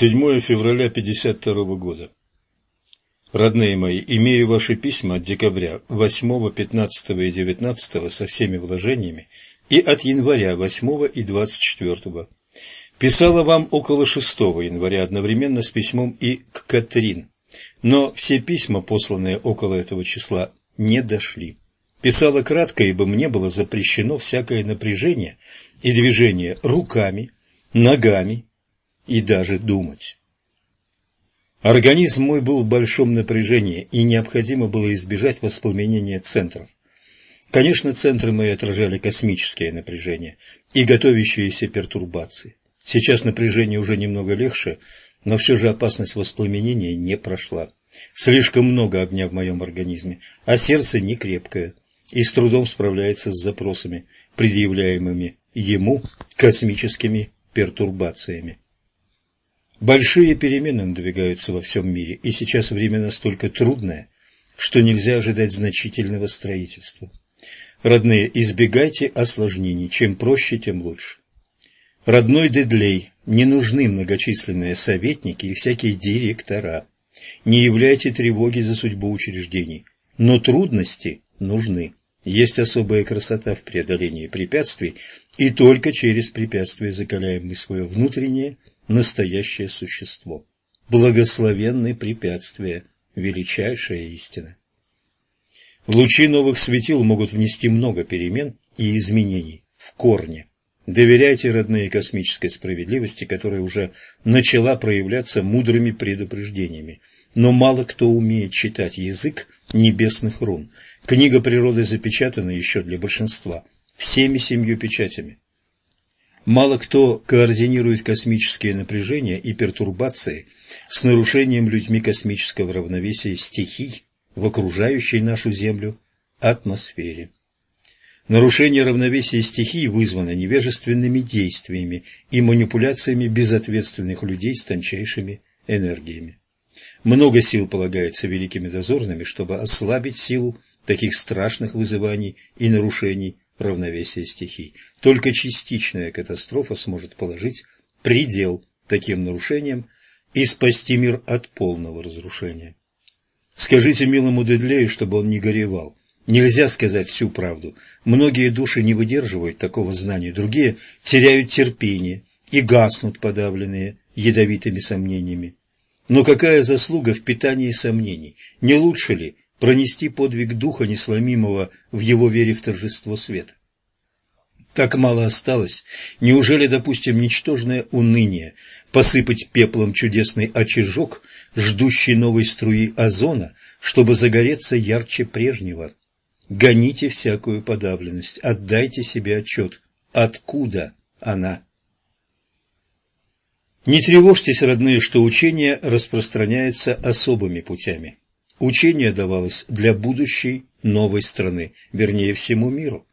7 февраля 52 года. Родные мои, имею ваши письма от декабря 8, 15 и 19 со всеми вложениями и от января 8 и 24. Писала вам около 6 января одновременно с письмом и к Катрин, но все письма, посланные около этого числа, не дошли. Писала кратко, ибо мне было запрещено всякое напряжение и движение руками, ногами и даже думать. Организм мой был в большом напряжении, и необходимо было избежать воспламенения центров. Конечно, центры мои отражали космическое напряжение и готовящиеся пертурбации. Сейчас напряжение уже немного легче, но все же опасность воспламенения не прошла. Слишком много огня в моем организме, а сердце не крепкое и с трудом справляется с запросами, предъявляемыми ему космическими пертурбациями. Большие перемены надвигаются во всем мире, и сейчас время настолько трудное, что нельзя ожидать значительного строительства. Родные, избегайте осложнений, чем проще, тем лучше. Родной Дедлей, не нужны многочисленные советники и всякие директора. Не являйте тревоги за судьбу учреждений, но трудности нужны. Есть особая красота в преодолении препятствий, и только через препятствия закаляем мы свое внутреннее настоящее существо. Благословенны препятствия, величайшая истина. Лучи новых светил могут внести много перемен и изменений в корне. Доверяйте, родные, космической справедливости, которая уже начала проявляться мудрыми предупреждениями. Но мало кто умеет читать язык небесных рун. Книга природы запечатана еще для большинства, всеми семью печатями. Мало кто координирует космические напряжения и пертурбации с нарушением людьми космического равновесия стихий в окружающей нашу Землю атмосфере. Нарушение равновесия стихий вызвано невежественными действиями и манипуляциями безответственных людей с тончайшими энергиями. Много сил полагается великими дозорными, чтобы ослабить силу таких страшных вызываний и нарушений равновесия стихий. Только частичная катастрофа сможет положить предел таким нарушениям и спасти мир от полного разрушения. Скажите милому Дедлею, чтобы он не горевал. Нельзя сказать всю правду. Многие души не выдерживают такого знания, другие теряют терпение и гаснут подавленные ядовитыми сомнениями. Но какая заслуга в питании сомнений? Не лучше ли пронести подвиг духа несломимого в его вере в торжество света. Так мало осталось. Неужели, допустим, ничтожное уныние посыпать пеплом чудесный очажок, ждущий новой струи озона, чтобы загореться ярче прежнего? Гоните всякую подавленность, отдайте себе отчет, откуда она. Не тревожьтесь, родные, что учение распространяется особыми путями. Учение давалось для будущей новой страны, вернее всему миру.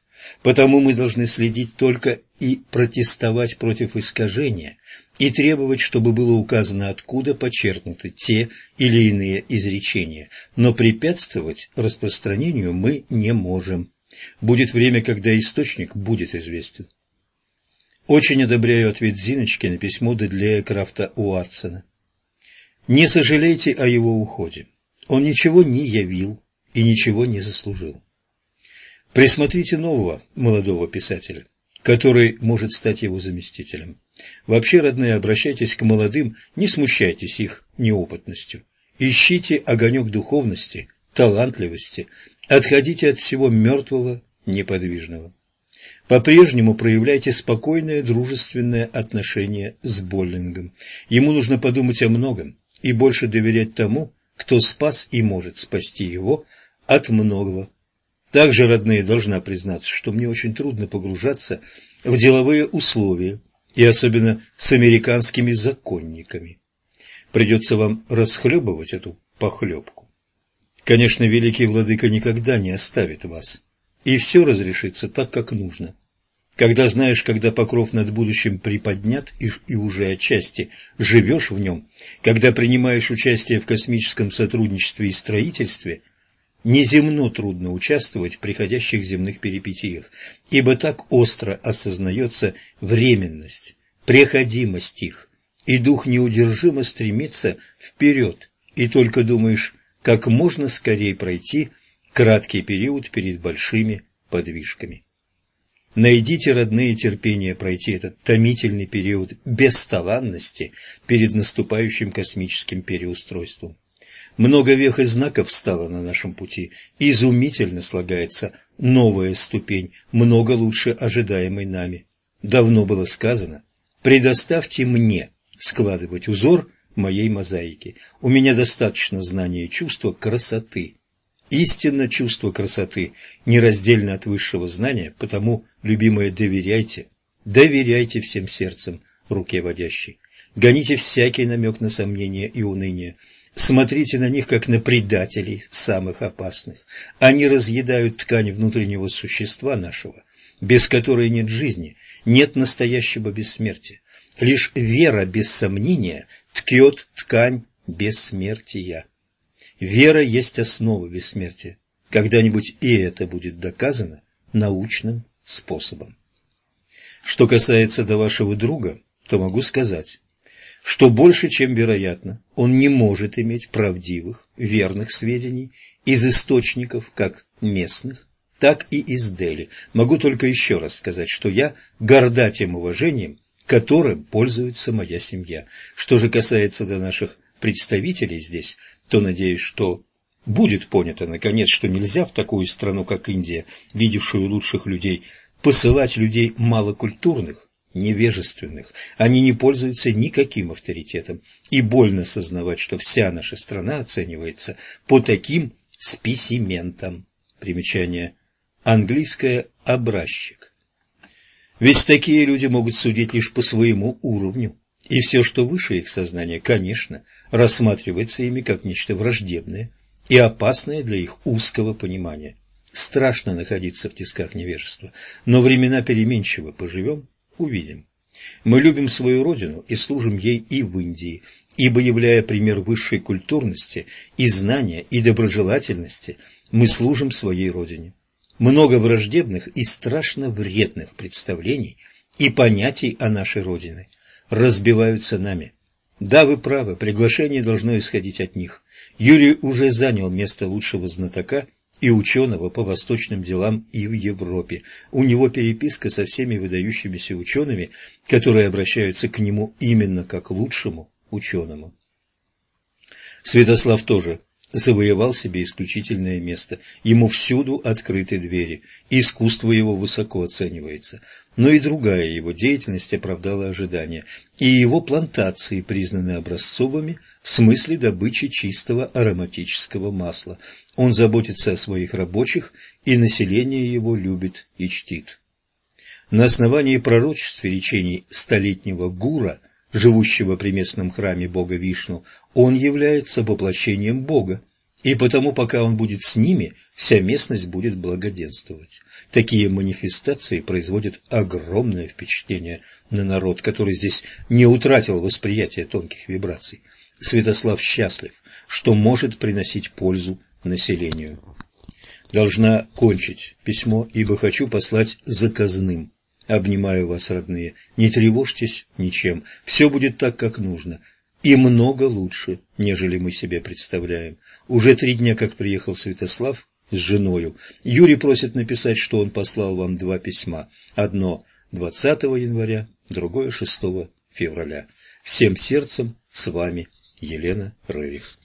Потому мы должны следить только и протестовать против искажения, и требовать, чтобы было указано, откуда почерпнуты те или иные изречения. Но препятствовать распространению мы не можем. Будет время, когда источник будет известен. Очень одобряю ответ Зиночки на письмо Дедлея Крафта Уатсона. Не сожалейте о его уходе. Он ничего не явил и ничего не заслужил. Присмотрите нового молодого писателя, который может стать его заместителем. Вообще, родные, обращайтесь к молодым, не смущайтесь их неопытностью. Ищите огонек духовности, талантливости, отходите от всего мертвого, неподвижного. По-прежнему проявляйте спокойное дружественное отношение с Боллингом. Ему нужно подумать о многом и больше доверять тому, кто спас и может спасти его от многого. Также, родные, должна признаться, что мне очень трудно погружаться в деловые условия, и особенно с американскими законниками. Придется вам расхлебывать эту похлебку. Конечно, великий владыка никогда не оставит вас, и все разрешится так, как нужно. Когда знаешь, когда покров над будущим приподнят и, и уже отчасти живешь в нем, когда принимаешь участие в космическом сотрудничестве и строительстве, неземно трудно участвовать в приходящих земных перипетиях, ибо так остро осознается временность, преходимость их и дух неудержимо стремится вперед, и только думаешь, как можно скорее пройти краткий период перед большими подвижками. Найдите, родные, терпение пройти этот томительный период бесталанности перед наступающим космическим переустройством. Много вех и знаков стало на нашем пути. Изумительно слагается новая ступень, много лучше ожидаемой нами. Давно было сказано, предоставьте мне складывать узор моей мозаики. У меня достаточно знания и чувства красоты. Истинно чувство красоты нераздельно от высшего знания, потому, любимые, доверяйте, доверяйте всем сердцем руке водящей. Гоните всякий намек на сомнение и уныние. Смотрите на них, как на предателей самых опасных. Они разъедают ткань внутреннего существа нашего, без которой нет жизни, нет настоящего бессмертия. Лишь вера без сомнения ткет ткань бессмертия. Вера есть основа бессмертия. Когда-нибудь и это будет доказано научным способом. Что касается до вашего друга, то могу сказать, что больше чем вероятно, он не может иметь правдивых, верных сведений из источников как местных, так и из Дели. Могу только еще раз сказать, что я горда тем уважением, которым пользуется моя семья. Что же касается до наших представителей здесь, то надеюсь, что будет понято, наконец, что нельзя в такую страну, как Индия, видевшую лучших людей, посылать людей малокультурных, невежественных. Они не пользуются никаким авторитетом, и больно сознавать, что вся наша страна оценивается по таким спесиментам. Примечание. Английское «образчик». Ведь такие люди могут судить лишь по своему уровню, и все, что выше их сознания, конечно, рассматривается ими как нечто враждебное и опасное для их узкого понимания. Страшно находиться в тисках невежества, но времена переменчивы, поживем увидим. Мы любим свою родину и служим ей и в Индии, ибо, являя пример высшей культурности и знания и доброжелательности, мы служим своей родине. Много враждебных и страшно вредных представлений и понятий о нашей родине разбиваются нами. Да, вы правы, приглашение должно исходить от них. Юрий уже занял место лучшего знатока и ученого по восточным делам и в Европе. У него переписка со всеми выдающимися учеными, которые обращаются к нему именно как лучшему ученому. Святослав тоже завоевал себе исключительное место. Ему всюду открыты двери, искусство его высоко оценивается. Но и другая его деятельность оправдала ожидания, и его плантации признаны образцовыми в смысле добычи чистого ароматического масла. Он заботится о своих рабочих, и население его любит и чтит. На основании пророчеств и речений столетнего Гура, живущего при местном храме бога Вишну, он является воплощением бога, и потому, пока он будет с ними, вся местность будет благоденствовать. Такие манифестации производят огромное впечатление на народ, который здесь не утратил восприятие тонких вибраций. Святослав счастлив, что может приносить пользу населению. Должна кончить письмо, ибо хочу послать заказным. Обнимаю вас, родные, не тревожьтесь ничем, все будет так, как нужно, и много лучше, нежели мы себе представляем. Уже три дня, как приехал Святослав с женою, Юрий просит написать, что он послал вам два письма. Одно 20 января, другое 6 февраля. Всем сердцем с вами Елена Рырих